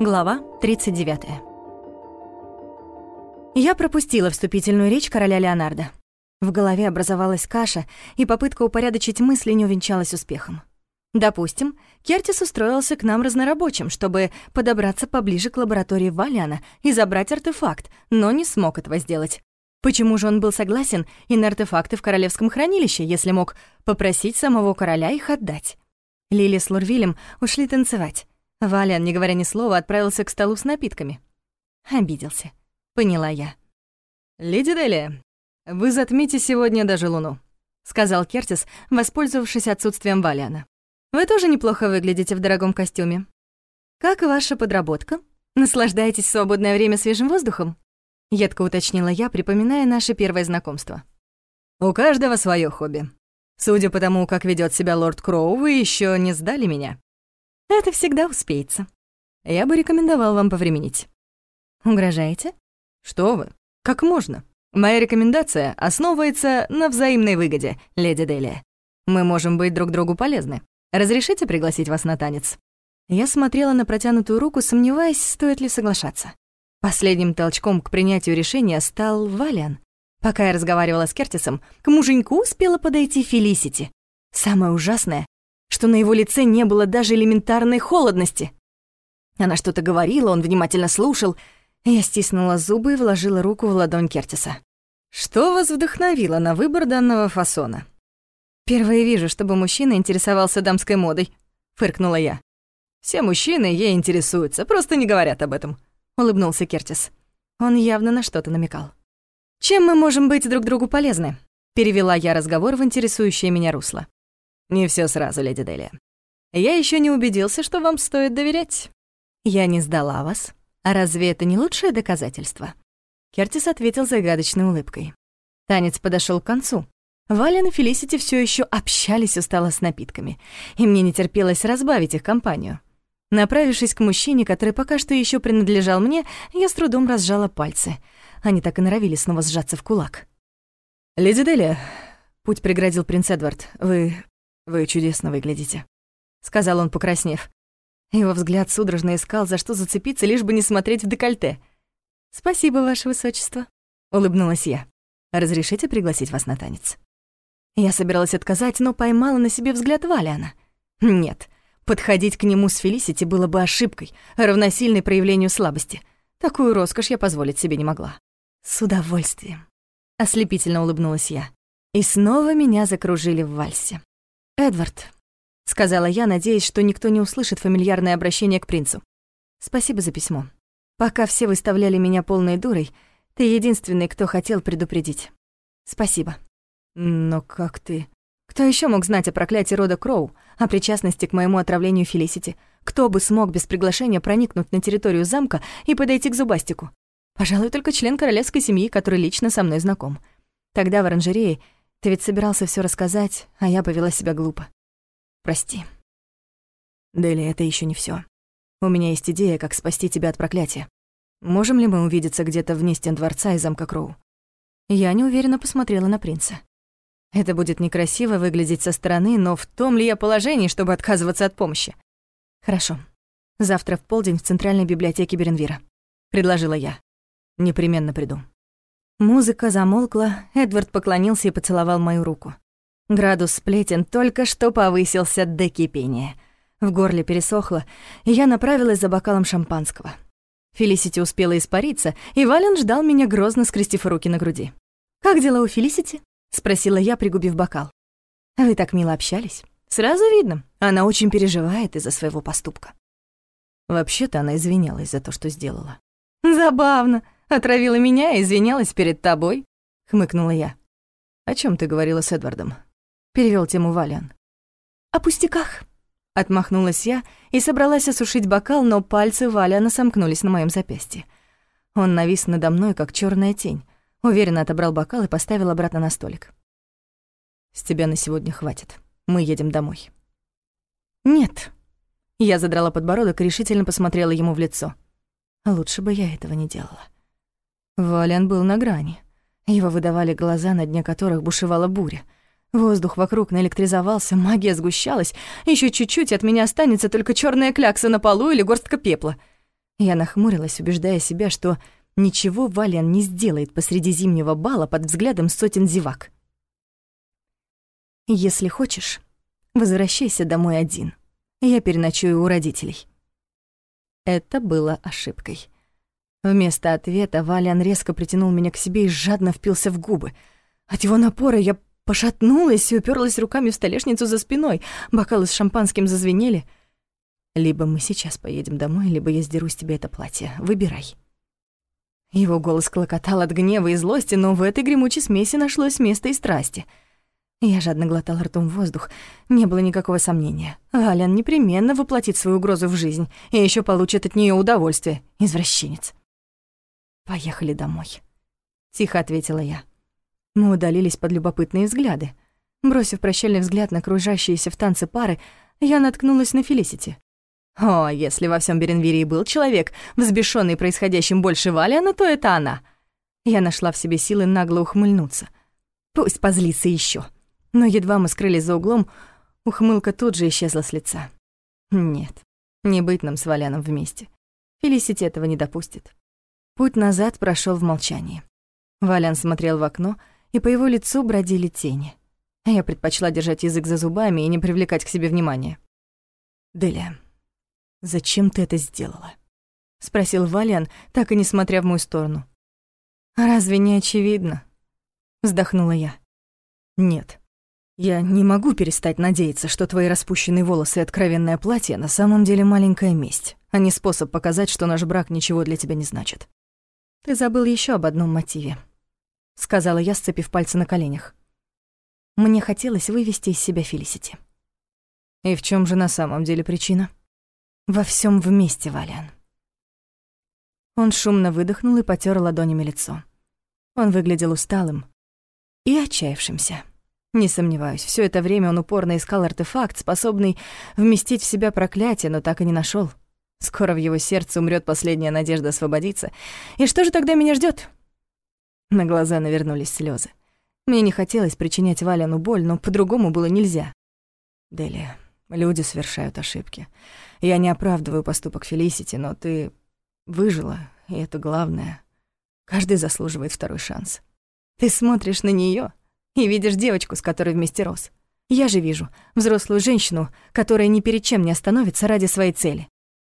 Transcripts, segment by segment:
Глава 39. Я пропустила вступительную речь короля Леонардо. В голове образовалась каша, и попытка упорядочить мысли не увенчалась успехом. Допустим, Кертис устроился к нам разнорабочим, чтобы подобраться поближе к лаборатории Валяна и забрать артефакт, но не смог этого сделать. Почему же он был согласен и на артефакты в королевском хранилище, если мог попросить самого короля их отдать? Лили с Лурвилем ушли танцевать. Валян, не говоря ни слова, отправился к столу с напитками. Обиделся. Поняла я. «Леди Делия, вы затмите сегодня даже луну», — сказал Кертис, воспользовавшись отсутствием Валяна. «Вы тоже неплохо выглядите в дорогом костюме. Как ваша подработка? Наслаждаетесь в свободное время свежим воздухом?» Едко уточнила я, припоминая наше первое знакомство. «У каждого свое хобби. Судя по тому, как ведет себя лорд Кроу, вы еще не сдали меня». «Это всегда успеется. Я бы рекомендовал вам повременить». «Угрожаете?» «Что вы? Как можно? Моя рекомендация основывается на взаимной выгоде, леди Делия. Мы можем быть друг другу полезны. Разрешите пригласить вас на танец?» Я смотрела на протянутую руку, сомневаясь, стоит ли соглашаться. Последним толчком к принятию решения стал Валиан. Пока я разговаривала с Кертисом, к муженьку успела подойти Фелисити. Самое ужасное, что на его лице не было даже элементарной холодности. Она что-то говорила, он внимательно слушал. Я стиснула зубы и вложила руку в ладонь Кертиса. «Что вас вдохновило на выбор данного фасона?» «Впервые вижу, чтобы мужчина интересовался дамской модой», — фыркнула я. «Все мужчины ей интересуются, просто не говорят об этом», — улыбнулся Кертис. Он явно на что-то намекал. «Чем мы можем быть друг другу полезны?» — перевела я разговор в интересующее меня русло. «Не все сразу, леди Делия. Я еще не убедился, что вам стоит доверять». «Я не сдала вас. А разве это не лучшее доказательство?» Кертис ответил загадочной улыбкой. Танец подошел к концу. Вален и Фелисити все еще общались устало с напитками, и мне не терпелось разбавить их компанию. Направившись к мужчине, который пока что еще принадлежал мне, я с трудом разжала пальцы. Они так и норовили снова сжаться в кулак. «Леди Делия», — путь преградил принц Эдвард, — «вы... вы чудесно выглядите», — сказал он, покраснев. Его взгляд судорожно искал, за что зацепиться, лишь бы не смотреть в декольте. «Спасибо, ваше высочество», — улыбнулась я. «Разрешите пригласить вас на танец?» Я собиралась отказать, но поймала на себе взгляд Валяна. Нет, Подходить к нему с Фелисити было бы ошибкой, равносильной проявлению слабости. Такую роскошь я позволить себе не могла. «С удовольствием», — ослепительно улыбнулась я. И снова меня закружили в вальсе. «Эдвард», — сказала я, надеясь, что никто не услышит фамильярное обращение к принцу. «Спасибо за письмо. Пока все выставляли меня полной дурой, ты единственный, кто хотел предупредить. Спасибо». «Но как ты...» Кто еще мог знать о проклятии рода Кроу, о причастности к моему отравлению Фелисити? Кто бы смог без приглашения проникнуть на территорию замка и подойти к Зубастику? Пожалуй, только член королевской семьи, который лично со мной знаком. Тогда в оранжерее ты ведь собирался все рассказать, а я повела себя глупо. Прости. Дели, это еще не все. У меня есть идея, как спасти тебя от проклятия. Можем ли мы увидеться где-то вне стен дворца и замка Кроу? Я неуверенно посмотрела на принца. Это будет некрасиво выглядеть со стороны, но в том ли я положении, чтобы отказываться от помощи? Хорошо. Завтра в полдень в Центральной библиотеке Беренвира. Предложила я. Непременно приду. Музыка замолкла, Эдвард поклонился и поцеловал мою руку. Градус сплетен только что повысился до кипения. В горле пересохло, и я направилась за бокалом шампанского. Фелисити успела испариться, и Вален ждал меня, грозно скрестив руки на груди. «Как дела у Фелисити?» — спросила я, пригубив бокал. «Вы так мило общались. Сразу видно, она очень переживает из-за своего поступка». Вообще-то она извинялась за то, что сделала. «Забавно. Отравила меня и извинялась перед тобой», — хмыкнула я. «О чем ты говорила с Эдвардом?» — перевел тему Валиан. «О пустяках», — отмахнулась я и собралась осушить бокал, но пальцы Валиана сомкнулись на моем запястье. Он навис надо мной, как черная тень, Уверенно отобрал бокал и поставил обратно на столик. «С тебя на сегодня хватит. Мы едем домой». «Нет». Я задрала подбородок и решительно посмотрела ему в лицо. Лучше бы я этого не делала. Вален был на грани. Его выдавали глаза, на дне которых бушевала буря. Воздух вокруг наэлектризовался, магия сгущалась. Еще чуть-чуть от меня останется только черная клякса на полу или горстка пепла. Я нахмурилась, убеждая себя, что ничего Валиан не сделает посреди зимнего бала под взглядом сотен зевак. «Если хочешь, возвращайся домой один. Я переночую у родителей». Это было ошибкой. Вместо ответа Валиан резко притянул меня к себе и жадно впился в губы. От его напора я Пошатнулась и уперлась руками в столешницу за спиной. Бокалы с шампанским зазвенели. «Либо мы сейчас поедем домой, либо я сдеру с тебя это платье. Выбирай». Его голос клокотал от гнева и злости, но в этой гремучей смеси нашлось место и страсти. Я жадно глотал ртом воздух. Не было никакого сомнения. Алян непременно воплотит свою угрозу в жизнь и еще получит от нее удовольствие. Извращенец. «Поехали домой», — тихо ответила я. Мы удалились под любопытные взгляды. Бросив прощальный взгляд на окружающиеся в танце пары, я наткнулась на Фелисити. О, если во всем Беренвире был человек, взбешенный происходящим больше Валиана, то это она. Я нашла в себе силы нагло ухмыльнуться. Пусть позлится еще. Но едва мы скрылись за углом, ухмылка тут же исчезла с лица. Нет, не быть нам с Валяном вместе. Фелисити этого не допустит. Путь назад прошел в молчании. Валян смотрел в окно, и по его лицу бродили тени. Я предпочла держать язык за зубами и не привлекать к себе внимания. «Деля, зачем ты это сделала?» — спросил Валиан, так и не смотря в мою сторону. «Разве не очевидно?» — вздохнула я. «Нет. Я не могу перестать надеяться, что твои распущенные волосы и откровенное платье на самом деле маленькая месть, а не способ показать, что наш брак ничего для тебя не значит. Ты забыл еще об одном мотиве», — сказала я, сцепив пальцы на коленях. Мне хотелось вывести из себя Фелисити. И в чем же на самом деле причина? Во всем вместе, Валиан. Он шумно выдохнул и потер ладонями лицо. Он выглядел усталым и отчаявшимся. Не сомневаюсь, все это время он упорно искал артефакт, способный вместить в себя проклятие, но так и не нашел. Скоро в его сердце умрет последняя надежда освободиться. И что же тогда меня ждет? На глаза навернулись слезы. Мне не хотелось причинять Валяну боль, но по-другому было нельзя. Делия, люди совершают ошибки. Я не оправдываю поступок Фелисити, но ты выжила, и это главное. Каждый заслуживает второй шанс. Ты смотришь на нее и видишь девочку, с которой вместе рос. Я же вижу взрослую женщину, которая ни перед чем не остановится ради своей цели.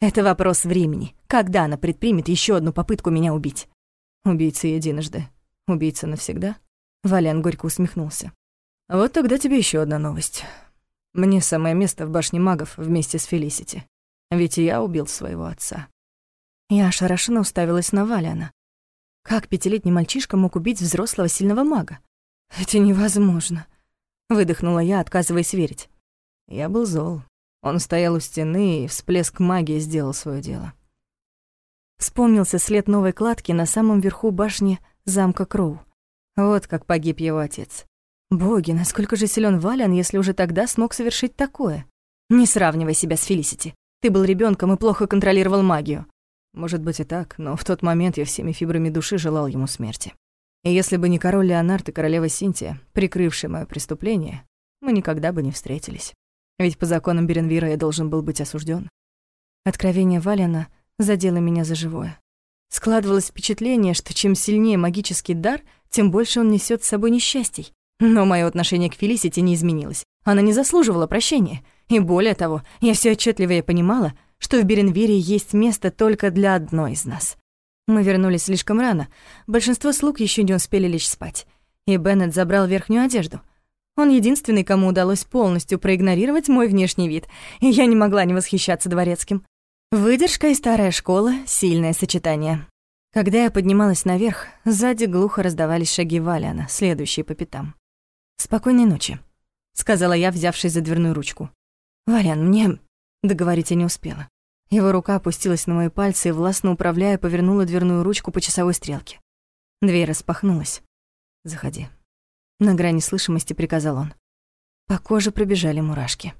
Это вопрос времени, когда она предпримет еще одну попытку меня убить. Убийца единожды, Убийца навсегда? Валян горько усмехнулся. Вот тогда тебе еще одна новость. Мне самое место в башне магов вместе с Фелисити. Ведь я убил своего отца. Я ошарашенно уставилась на Валяна. Как пятилетний мальчишка мог убить взрослого сильного мага? Это невозможно. Выдохнула я, отказываясь верить. Я был зол. Он стоял у стены, и всплеск магии сделал свое дело. Вспомнился след новой кладки на самом верху башни замка Кроу. Вот как погиб его отец. Боги, насколько же силен Валян, если уже тогда смог совершить такое? Не сравнивай себя с Фелисити. Ты был ребенком и плохо контролировал магию. Может быть и так, но в тот момент я всеми фибрами души желал ему смерти. И если бы не король Леонард и королева Синтия, прикрывшие моё преступление, мы никогда бы не встретились. Ведь по законам Беренвира я должен был быть осужден. Откровение Валяна задело меня за живое. Складывалось впечатление, что чем сильнее магический дар, тем больше он несет с собой несчастий. Но мое отношение к Фелисити не изменилось. Она не заслуживала прощения. И более того, я все отчетливее понимала, что в Беренвире есть место только для одной из нас. Мы вернулись слишком рано. Большинство слуг еще не успели лечь спать. И Беннет забрал верхнюю одежду. Он единственный, кому удалось полностью проигнорировать мой внешний вид, и я не могла не восхищаться дворецким. Выдержка и старая школа — сильное сочетание. Когда я поднималась наверх, сзади глухо раздавались шаги Валяна, следующие по пятам. «Спокойной ночи», — сказала я, взявшись за дверную ручку. «Валян, мне...» Договорить я не успела. Его рука опустилась на мои пальцы и, властно управляя, повернула дверную ручку по часовой стрелке. Дверь распахнулась. «Заходи». На грани слышимости приказал он. По коже пробежали мурашки.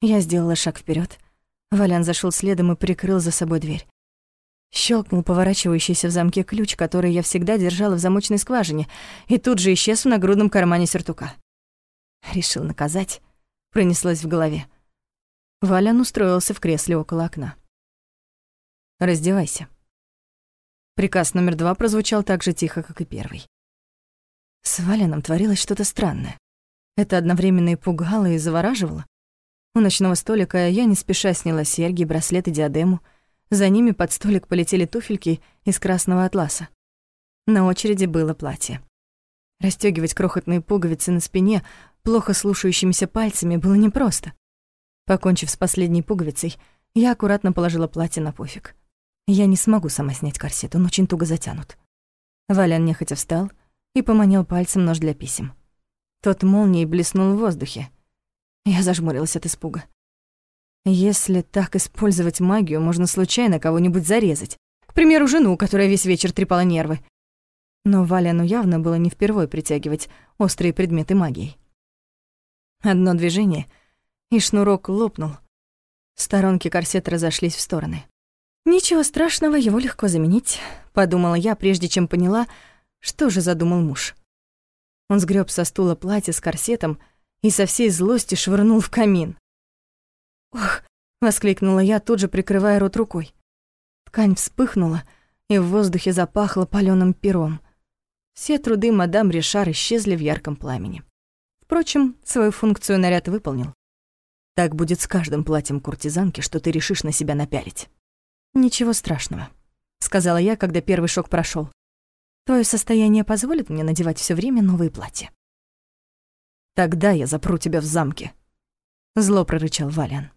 Я сделала шаг вперед, Валян зашел следом и прикрыл за собой дверь. Щелкнул поворачивающийся в замке ключ, который я всегда держала в замочной скважине, и тут же исчез в нагрудном кармане сюртука. Решил наказать. Пронеслось в голове. Валян устроился в кресле около окна. «Раздевайся». Приказ номер два прозвучал так же тихо, как и первый. С Валяном творилось что-то странное. Это одновременно и пугало, и завораживало. У ночного столика я не спеша сняла серьги, браслет и диадему. За ними под столик полетели туфельки из красного атласа. На очереди было платье. Растёгивать крохотные пуговицы на спине плохо слушающимися пальцами было непросто. Покончив с последней пуговицей, я аккуратно положила платье на пофиг. Я не смогу сама снять корсет, он очень туго затянут. Валян нехотя встал и поманил пальцем нож для писем. Тот молнией блеснул в воздухе. Я зажмурилась от испуга. Если так использовать магию, можно случайно кого-нибудь зарезать. К примеру, жену, которая весь вечер трепала нервы. Но Валяну явно было не впервой притягивать острые предметы магии. Одно движение, и шнурок лопнул. Сторонки корсета разошлись в стороны. «Ничего страшного, его легко заменить», — подумала я, прежде чем поняла, что же задумал муж. Он сгреб со стула платье с корсетом и со всей злости швырнул в камин. «Ох!» — воскликнула я, тут же прикрывая рот рукой. Ткань вспыхнула, и в воздухе запахло палёным пером. Все труды мадам Ришар исчезли в ярком пламени. Впрочем, свою функцию наряд выполнил. Так будет с каждым платьем куртизанки, что ты решишь на себя напялить. «Ничего страшного», — сказала я, когда первый шок прошел. «Твое состояние позволит мне надевать все время новые платья». «Тогда я запру тебя в замке», — зло прорычал Валиан.